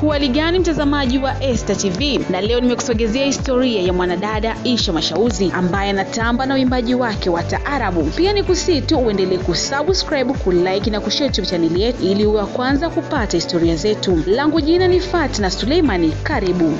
Huhali gani mtazamaji wa Esta TV, na leo nimekusogezea historia ya mwanadada Isha Mashauzi ambaye anatamba na uimbaji wake wa taarabu. Pia ni kusitu uendelee kusubscribe, kulike na kushare YouTube chaneli yetu ili uwe wa kwanza kupata historia zetu. Langu jina ni Fatna Suleimani, karibu.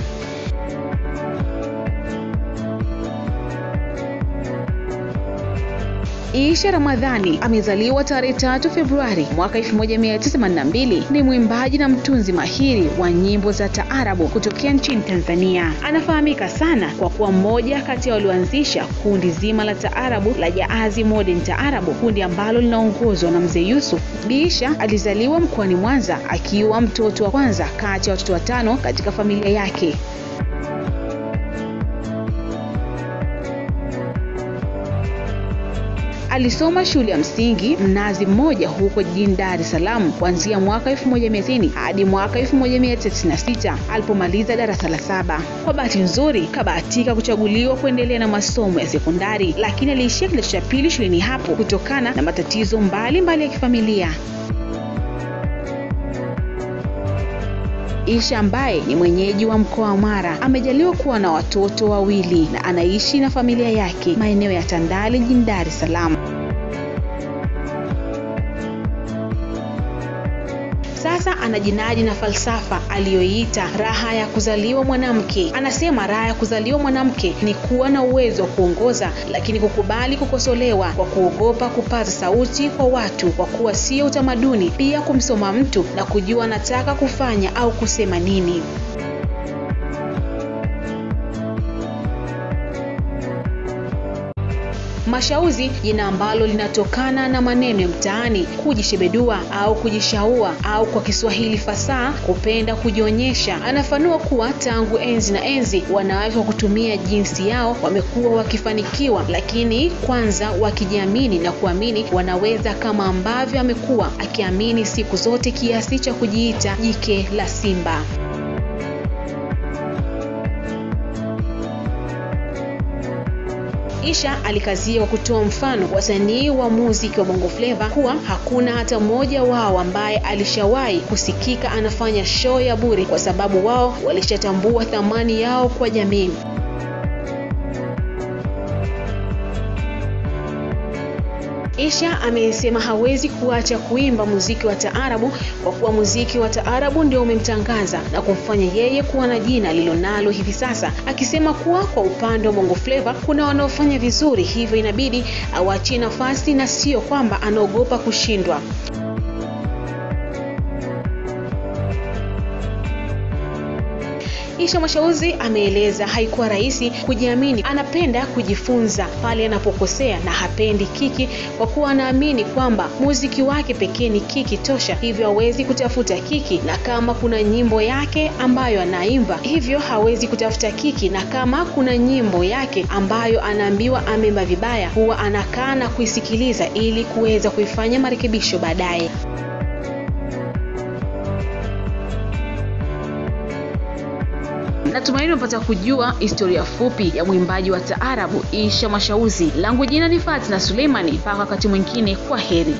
Isha Ramadhani amezaliwa tarehe tatu Februari mwaka 1982. Ni mwimbaji na mtunzi mahiri wa nyimbo za taarabu kutokea nchini Tanzania. Anafahamika sana kwa kuwa mmoja kati ya walioanzisha kundi zima la taarabu la Jaazi Modern Taarabu, kundi ambalo linaongozwa na mzee Yusuf. Biisha alizaliwa mkoani Mwanza akiwa mtoto wa kwanza kati ya watoto watano katika familia yake. Alisoma shule ya msingi Mnazi Mmoja huko jijini Dar es Salaam kuanzia mwaka 1990 hadi mwaka 1996 alipomaliza darasa la saba. Kwa bahati nzuri, kabahatika kuchaguliwa kuendelea na masomo ya sekondari, lakini aliishia kidato cha pili shuleni hapo kutokana na matatizo mbalimbali mbali ya kifamilia. Isha ambaye ni mwenyeji wa mkoa wa Mara amejaliwa kuwa na watoto wawili na anaishi na familia yake maeneo ya Tandale jijini Dar es Salaam. Anajinadi na falsafa aliyoiita raha ya kuzaliwa mwanamke. Anasema raha ya kuzaliwa mwanamke ni kuwa na uwezo wa kuongoza, lakini kukubali kukosolewa kwa kuogopa kupaza sauti kwa watu, kwa kuwa sio utamaduni. Pia kumsoma mtu na kujua anataka kufanya au kusema nini. Mashauzi, jina ambalo linatokana na maneno ya mtaani kujishebedua au kujishaua au kwa Kiswahili fasaha kupenda kujionyesha. Anafanua kuwa tangu enzi na enzi wanawake wa kutumia jinsi yao wamekuwa wakifanikiwa, lakini kwanza wakijiamini na kuamini wanaweza, kama ambavyo amekuwa akiamini siku zote kiasi cha kujiita jike la simba. Isha alikazia kwa kutoa mfano wasanii wa muziki wa Bongo Flava kuwa hakuna hata mmoja wao ambaye alishawahi kusikika anafanya show ya bure, kwa sababu wao walishatambua thamani yao kwa jamii. Isha amesema hawezi kuacha kuimba muziki wa taarabu kwa kuwa muziki wa taarabu ndio umemtangaza na kumfanya yeye kuwa na jina lilonalo hivi sasa, akisema kuwa kwa upande wa Bongo Flava kuna wanaofanya vizuri, hivyo inabidi awaachie nafasi na sio kwamba anaogopa kushindwa. Isha Mashauzi ameeleza haikuwa rahisi kujiamini. Anapenda kujifunza pale anapokosea na hapendi kiki, kwa kuwa anaamini kwamba muziki wake pekee ni kiki tosha, hivyo hawezi kutafuta kiki, na kama kuna nyimbo yake ambayo anaimba hivyo hawezi kutafuta kiki, na kama kuna nyimbo yake ambayo anaambiwa ameimba vibaya, huwa anakaa na kuisikiliza ili kuweza kuifanya marekebisho baadaye. Natumaini umepata kujua historia fupi ya mwimbaji wa taarabu Isha Mashauzi. Langu jina ni Fatna Suleimani, mpaka wakati mwingine, kwa heri.